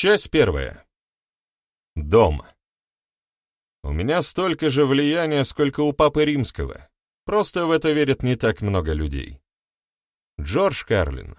Часть первая. Дом. У меня столько же влияния, сколько у Папы Римского. Просто в это верят не так много людей. Джордж Карлин.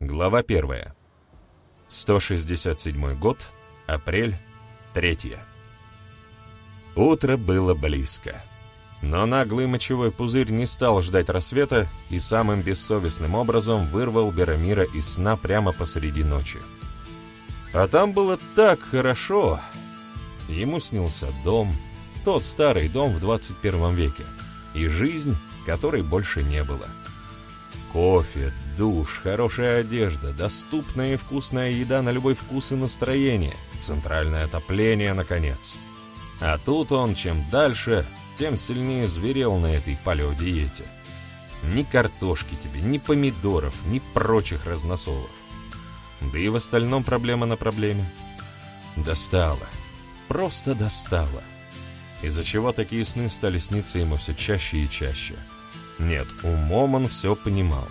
Глава первая. 167 год, апрель, 3. Утро было близко. Но наглый мочевой пузырь не стал ждать рассвета и самым бессовестным образом вырвал Берамира из сна прямо посреди ночи. А там было так хорошо. Ему снился дом, тот старый дом в 21 веке, и жизнь, которой больше не было. Кофе, душ, хорошая одежда, доступная и вкусная еда на любой вкус и настроение, центральное отопление, наконец. А тут он, чем дальше, тем сильнее зверел на этой палеодиете. Ни картошки тебе, ни помидоров, ни прочих разносолов. Да и в остальном проблема на проблеме. Достала. Просто достала. Из-за чего такие сны стали сниться ему все чаще и чаще. Нет, умом он все понимал.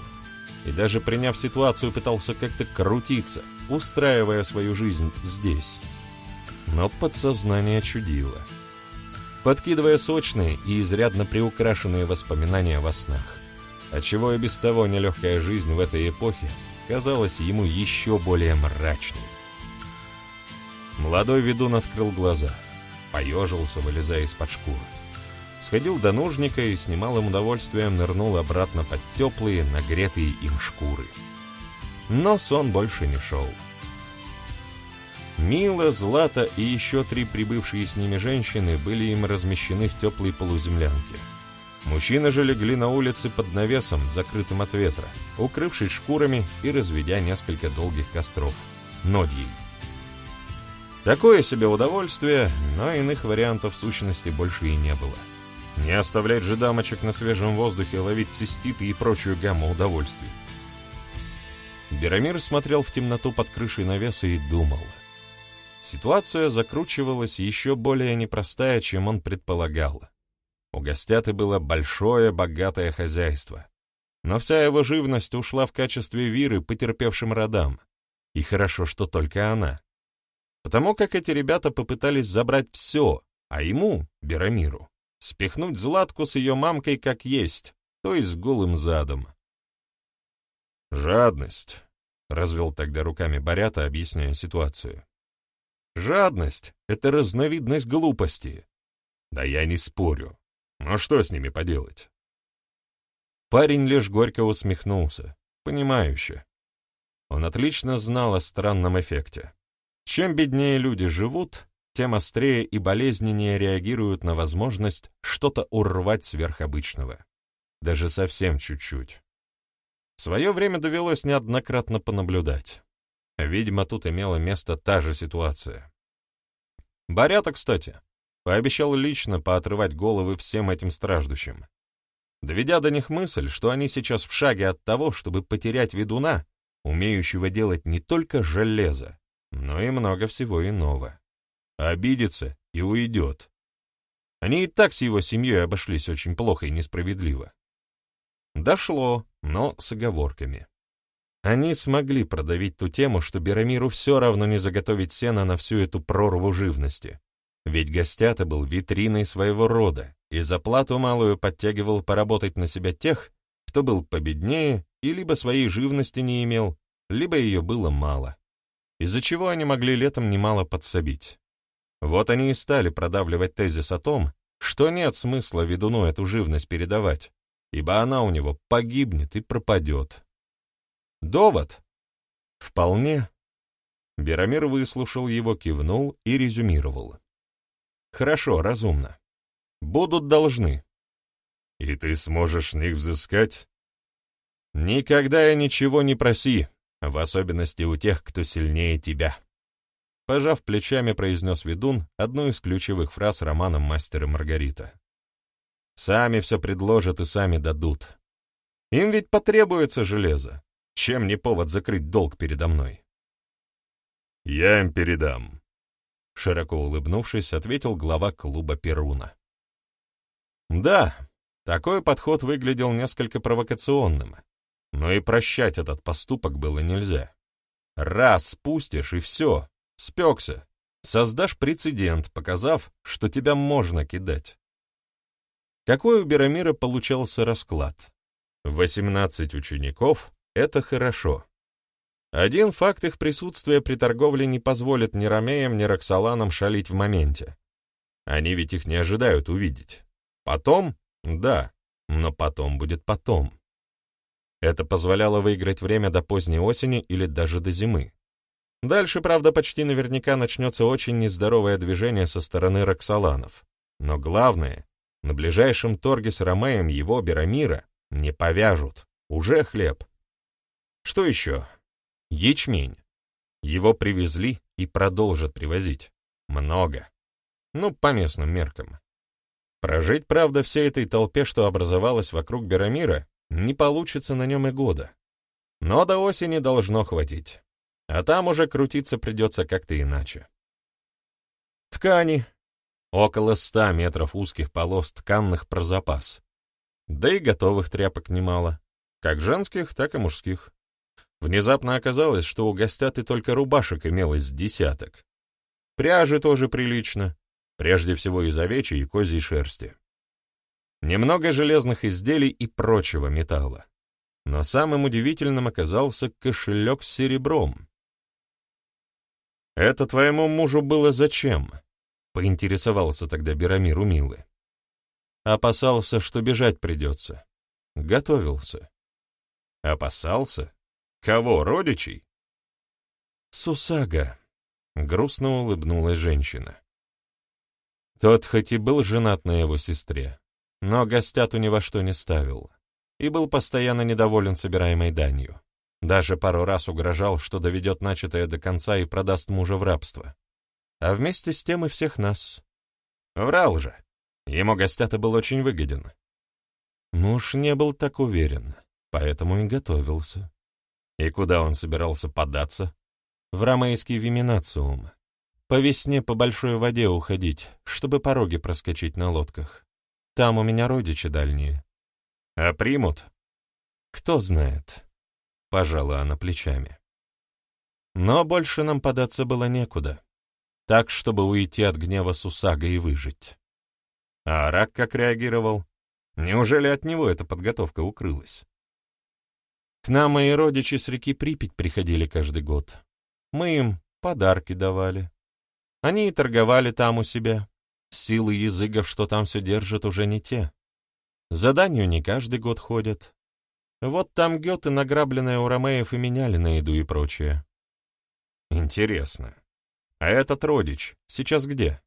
И даже приняв ситуацию, пытался как-то крутиться, устраивая свою жизнь здесь. Но подсознание чудило подкидывая сочные и изрядно приукрашенные воспоминания во снах, отчего и без того нелегкая жизнь в этой эпохе казалась ему еще более мрачной. Молодой ведун открыл глаза, поежился, вылезая из-под шкуры. Сходил до нужника и с немалым удовольствием нырнул обратно под теплые, нагретые им шкуры. Но сон больше не шел. Мила, Злата и еще три прибывшие с ними женщины были им размещены в теплой полуземлянке. Мужчины же легли на улице под навесом, закрытым от ветра, укрывшись шкурами и разведя несколько долгих костров. Нодьей. Такое себе удовольствие, но иных вариантов сущности больше и не было. Не оставлять же дамочек на свежем воздухе ловить циститы и прочую гамму удовольствий. Берамир смотрел в темноту под крышей навеса и думал — Ситуация закручивалась еще более непростая, чем он предполагал. У Гостяты было большое, богатое хозяйство. Но вся его живность ушла в качестве виры потерпевшим родам. И хорошо, что только она. Потому как эти ребята попытались забрать все, а ему, Берамиру, спихнуть Златку с ее мамкой как есть, то есть с голым задом. «Жадность», — развел тогда руками Борята, объясняя ситуацию. Жадность — это разновидность глупости. Да я не спорю. Но что с ними поделать? Парень лишь горько усмехнулся, понимающе. Он отлично знал о странном эффекте. Чем беднее люди живут, тем острее и болезненнее реагируют на возможность что-то урвать сверхобычного. Даже совсем чуть-чуть. В свое время довелось неоднократно понаблюдать. Видимо, тут имела место та же ситуация. Борята, кстати, пообещал лично поотрывать головы всем этим страждущим, доведя до них мысль, что они сейчас в шаге от того, чтобы потерять ведуна, умеющего делать не только железо, но и много всего иного. Обидится и уйдет. Они и так с его семьей обошлись очень плохо и несправедливо. Дошло, но с оговорками. Они смогли продавить ту тему, что Берамиру все равно не заготовить сено на всю эту прорву живности. Ведь гостята был витриной своего рода, и за плату малую подтягивал поработать на себя тех, кто был победнее и либо своей живности не имел, либо ее было мало, из-за чего они могли летом немало подсобить. Вот они и стали продавливать тезис о том, что нет смысла ведуну эту живность передавать, ибо она у него погибнет и пропадет. Довод? Вполне. Берамир выслушал его, кивнул и резюмировал. Хорошо, разумно. Будут должны. И ты сможешь с них взыскать? Никогда и ничего не проси, в особенности у тех, кто сильнее тебя. Пожав плечами, произнес ведун одну из ключевых фраз романа «Мастер и Маргарита». Сами все предложат и сами дадут. Им ведь потребуется железо. Чем не повод закрыть долг передо мной? «Я им передам», — широко улыбнувшись, ответил глава клуба Перуна. «Да, такой подход выглядел несколько провокационным, но и прощать этот поступок было нельзя. Раз спустишь, и все, спекся. Создашь прецедент, показав, что тебя можно кидать. Какой у Берамира получался расклад? 18 учеников — это хорошо. Один факт их присутствия при торговле не позволит ни Ромеям, ни Роксоланам шалить в моменте. Они ведь их не ожидают увидеть. Потом? Да, но потом будет потом. Это позволяло выиграть время до поздней осени или даже до зимы. Дальше, правда, почти наверняка начнется очень нездоровое движение со стороны Роксоланов. Но главное, на ближайшем торге с Ромеем его, Берамира, не повяжут. Уже хлеб. Что еще? Ячмень. Его привезли и продолжат привозить. Много. Ну, по местным меркам. Прожить, правда, всей этой толпе, что образовалась вокруг Берамира, не получится на нем и года. Но до осени должно хватить. А там уже крутиться придется как-то иначе. Ткани. Около ста метров узких полос тканных про запас. Да и готовых тряпок немало. Как женских, так и мужских. Внезапно оказалось, что у гостят и только рубашек имелось десяток. Пряжи тоже прилично, прежде всего из овечьей и козьей шерсти. Немного железных изделий и прочего металла. Но самым удивительным оказался кошелек с серебром. «Это твоему мужу было зачем?» — поинтересовался тогда Берамир у Милы. Опасался, что бежать придется. Готовился. Опасался? Кого, родичей? Сусага. Грустно улыбнулась женщина. Тот хоть и был женат на его сестре, но гостяту ни во что не ставил и был постоянно недоволен собираемой данью. Даже пару раз угрожал, что доведет начатое до конца и продаст мужа в рабство. А вместе с тем и всех нас. Врал же. Ему гостята был очень выгоден. Муж не был так уверен, поэтому и готовился. И куда он собирался податься? В ромейский виминациум. По весне по большой воде уходить, чтобы пороги проскочить на лодках. Там у меня родичи дальние. А примут? Кто знает. Пожала она плечами. Но больше нам податься было некуда. Так, чтобы уйти от гнева Сусага и выжить. А Арак как реагировал? Неужели от него эта подготовка укрылась? К нам мои родичи с реки Припять приходили каждый год. Мы им подарки давали. Они и торговали там у себя. Силы языков, что там все держат, уже не те. Заданию не каждый год ходят. Вот там геты, награбленные у ромеев, и меняли на еду и прочее. Интересно. А этот родич сейчас где?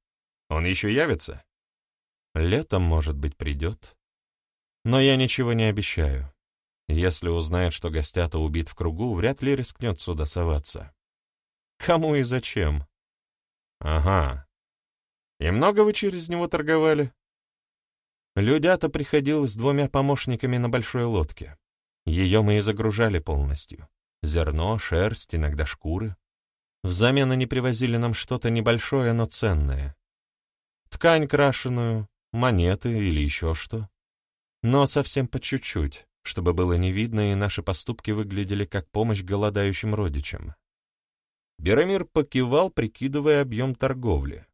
Он еще явится? Летом, может быть, придет. Но я ничего не обещаю. Если узнает, что гостята убит в кругу, вряд ли рискнет сюда соваться. Кому и зачем? Ага. И много вы через него торговали? Людята приходил с двумя помощниками на большой лодке. Ее мы и загружали полностью. Зерно, шерсть, иногда шкуры. Взамен они привозили нам что-то небольшое, но ценное. Ткань крашеную, монеты или еще что. Но совсем по чуть-чуть, чтобы было не видно, и наши поступки выглядели как помощь голодающим родичам. Берамир покивал, прикидывая объем торговли.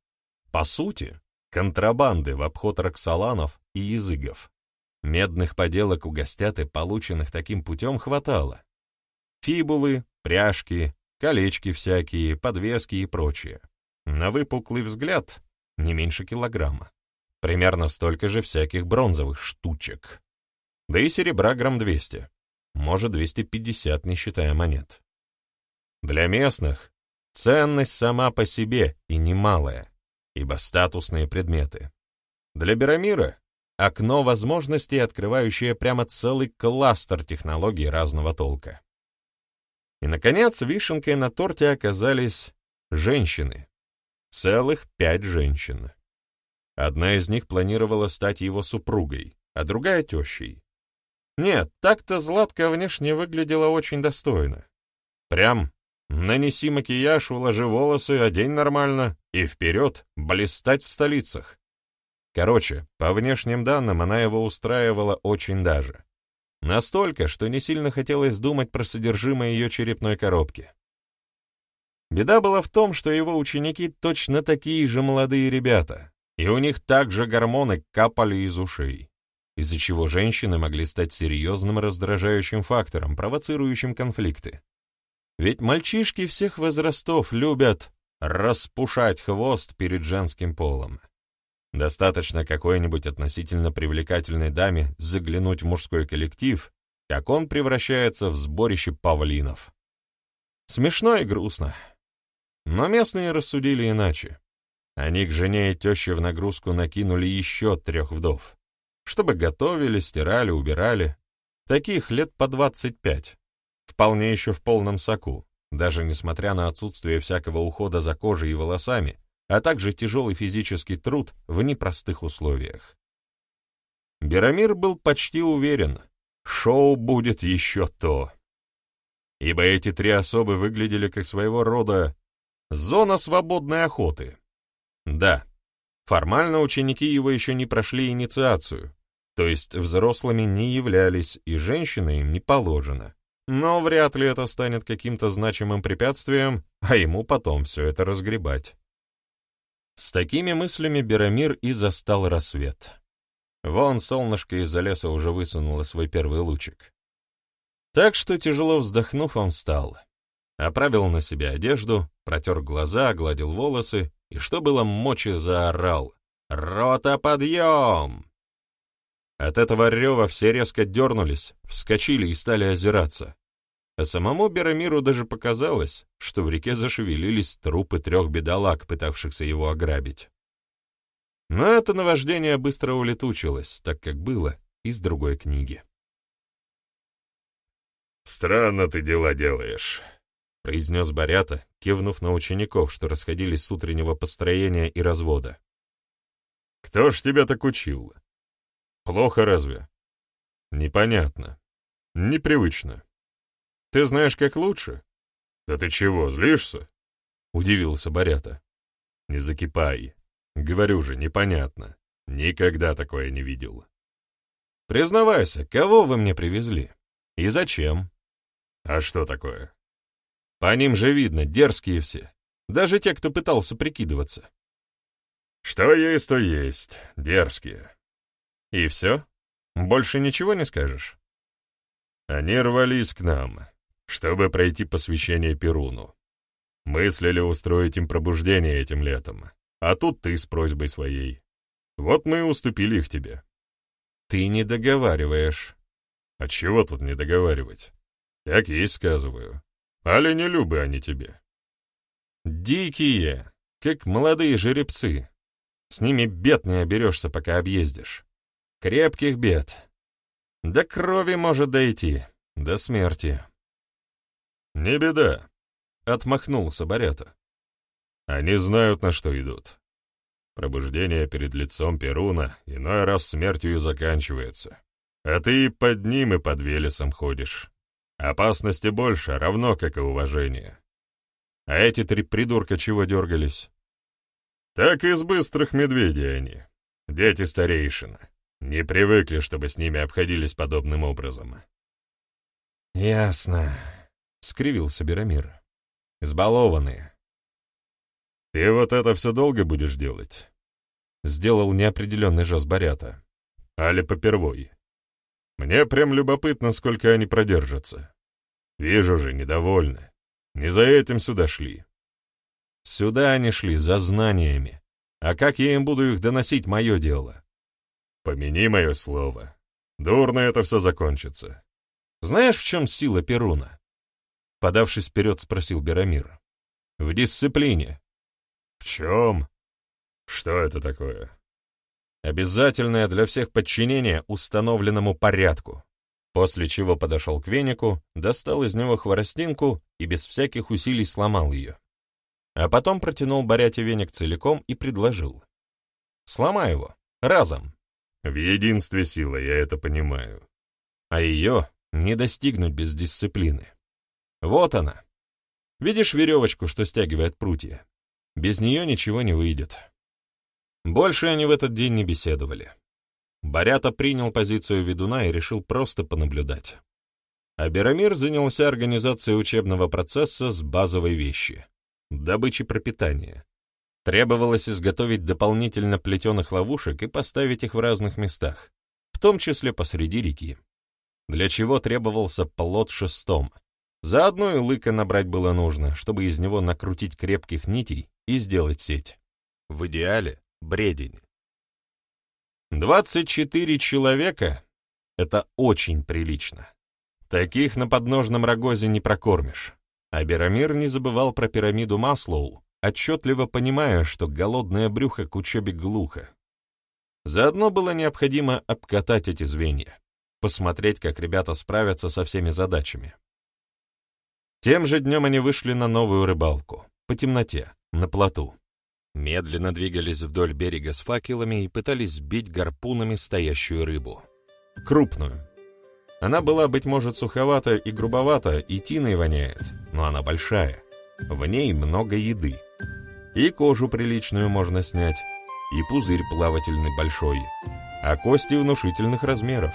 По сути, контрабанды в обход Роксоланов и языгов. Медных поделок у гостяты, полученных таким путем, хватало. Фибулы, пряжки, колечки всякие, подвески и прочее. На выпуклый взгляд не меньше килограмма. Примерно столько же всяких бронзовых штучек. Да и серебра грамм 200. Может, 250, не считая монет. Для местных ценность сама по себе и немалая, ибо статусные предметы. Для Берамира — окно возможностей, открывающее прямо целый кластер технологий разного толка. И, наконец, вишенкой на торте оказались женщины. Целых пять женщин. Одна из них планировала стать его супругой, а другая — тещей. Нет, так-то Златка внешне выглядела очень достойно. Прям нанеси макияж, уложи волосы, одень нормально и вперед блистать в столицах. Короче, по внешним данным она его устраивала очень даже. Настолько, что не сильно хотелось думать про содержимое ее черепной коробки. Беда была в том, что его ученики точно такие же молодые ребята, и у них также гормоны капали из ушей, из-за чего женщины могли стать серьезным раздражающим фактором, провоцирующим конфликты. Ведь мальчишки всех возрастов любят распушать хвост перед женским полом. Достаточно какой-нибудь относительно привлекательной даме заглянуть в мужской коллектив, как он превращается в сборище павлинов. Смешно и грустно. Но местные рассудили иначе. Они к жене и теще в нагрузку накинули еще трех вдов, чтобы готовили, стирали, убирали. Таких лет по двадцать пять, вполне еще в полном соку, даже несмотря на отсутствие всякого ухода за кожей и волосами, а также тяжелый физический труд в непростых условиях. Берамир был почти уверен, шоу будет еще то. Ибо эти три особы выглядели как своего рода зона свободной охоты. Да, формально ученики его еще не прошли инициацию, то есть взрослыми не являлись, и женщина им не положена. Но вряд ли это станет каким-то значимым препятствием, а ему потом все это разгребать. С такими мыслями Берамир и застал рассвет. Вон солнышко из-за леса уже высунуло свой первый лучик. Так что, тяжело вздохнув, он встал. Оправил на себе одежду, протер глаза, огладил волосы и, что было мочи, заорал. «Рота, подъем!» От этого рева все резко дернулись, вскочили и стали озираться. А самому Берамиру даже показалось, что в реке зашевелились трупы трех бедолаг, пытавшихся его ограбить. Но это наваждение быстро улетучилось, так как было из другой книги. «Странно ты дела делаешь», — произнес Борята, кивнув на учеников, что расходились с утреннего построения и развода. «Кто ж тебя так учил? Плохо разве?» «Непонятно. Непривычно. Ты знаешь, как лучше?» «Да ты чего, злишься?» — удивился Борята. «Не закипай. Говорю же, непонятно. Никогда такое не видел». «Признавайся, кого вы мне привезли? И зачем?» «А что такое?» «По ним же видно, дерзкие все. Даже те, кто пытался прикидываться». «Что есть, то есть. Дерзкие». «И все? Больше ничего не скажешь?» «Они рвались к нам чтобы пройти посвящение Перуну. Мыслили устроить им пробуждение этим летом, а тут ты с просьбой своей. Вот мы и уступили их тебе. Ты не договариваешь. А чего тут не договаривать? Как есть сказываю. Али не любы они тебе. Дикие, как молодые жеребцы. С ними бед не оберешься, пока объездишь. Крепких бед. До крови может дойти, до смерти. «Не беда», — отмахнулся Борята. «Они знают, на что идут. Пробуждение перед лицом Перуна иной раз смертью и заканчивается. А ты и под ним, и под Велесом ходишь. Опасности больше, равно как и уважение. А эти три придурка чего дергались? Так из быстрых медведей они. Дети старейшин. Не привыкли, чтобы с ними обходились подобным образом. Ясно. — скривился Берамир. «Избалованные». «Ты вот это все долго будешь делать?» — сделал неопределенный жест Борята. «Али попервой. Мне прям любопытно, сколько они продержатся. Вижу же, недовольны. Не за этим сюда шли». «Сюда они шли, за знаниями. А как я им буду их доносить, мое дело?» «Помяни мое слово. Дурно это все закончится». «Знаешь, в чем сила Перуна?» Подавшись вперед, спросил Берамир. «В дисциплине». «В чем? Что это такое?» «Обязательное для всех подчинение установленному порядку». После чего подошел к венику, достал из него хворостинку и без всяких усилий сломал ее. А потом протянул Боряте веник целиком и предложил. «Сломай его. Разом». «В единстве сила, я это понимаю». А ее не достигнуть без дисциплины. Вот она. Видишь веревочку, что стягивает прутья? Без нее ничего не выйдет. Больше они в этот день не беседовали. Борята принял позицию ведуна и решил просто понаблюдать. А Берамир занялся организацией учебного процесса с базовой вещи. добычи пропитания. Требовалось изготовить дополнительно плетеных ловушек и поставить их в разных местах, в том числе посреди реки. Для чего требовался плод шестом. Заодно и лыка набрать было нужно, чтобы из него накрутить крепких нитей и сделать сеть. В идеале — бредень. 24 человека — это очень прилично. Таких на подножном рогозе не прокормишь. А Берамир не забывал про пирамиду Маслоу, отчетливо понимая, что голодное брюхо к учебе глухо. Заодно было необходимо обкатать эти звенья, посмотреть, как ребята справятся со всеми задачами. Тем же днем они вышли на новую рыбалку, по темноте, на плоту. Медленно двигались вдоль берега с факелами и пытались сбить гарпунами стоящую рыбу. Крупную. Она была, быть может, суховата и грубовата, и тиной воняет, но она большая. В ней много еды. И кожу приличную можно снять, и пузырь плавательный большой, а кости внушительных размеров.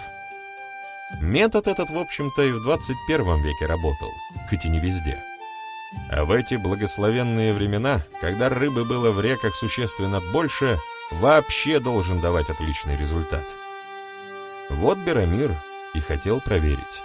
Метод этот, в общем-то, и в 21 веке работал, хоть и не везде. А в эти благословенные времена, когда рыбы было в реках существенно больше, вообще должен давать отличный результат. Вот Берамир и хотел проверить.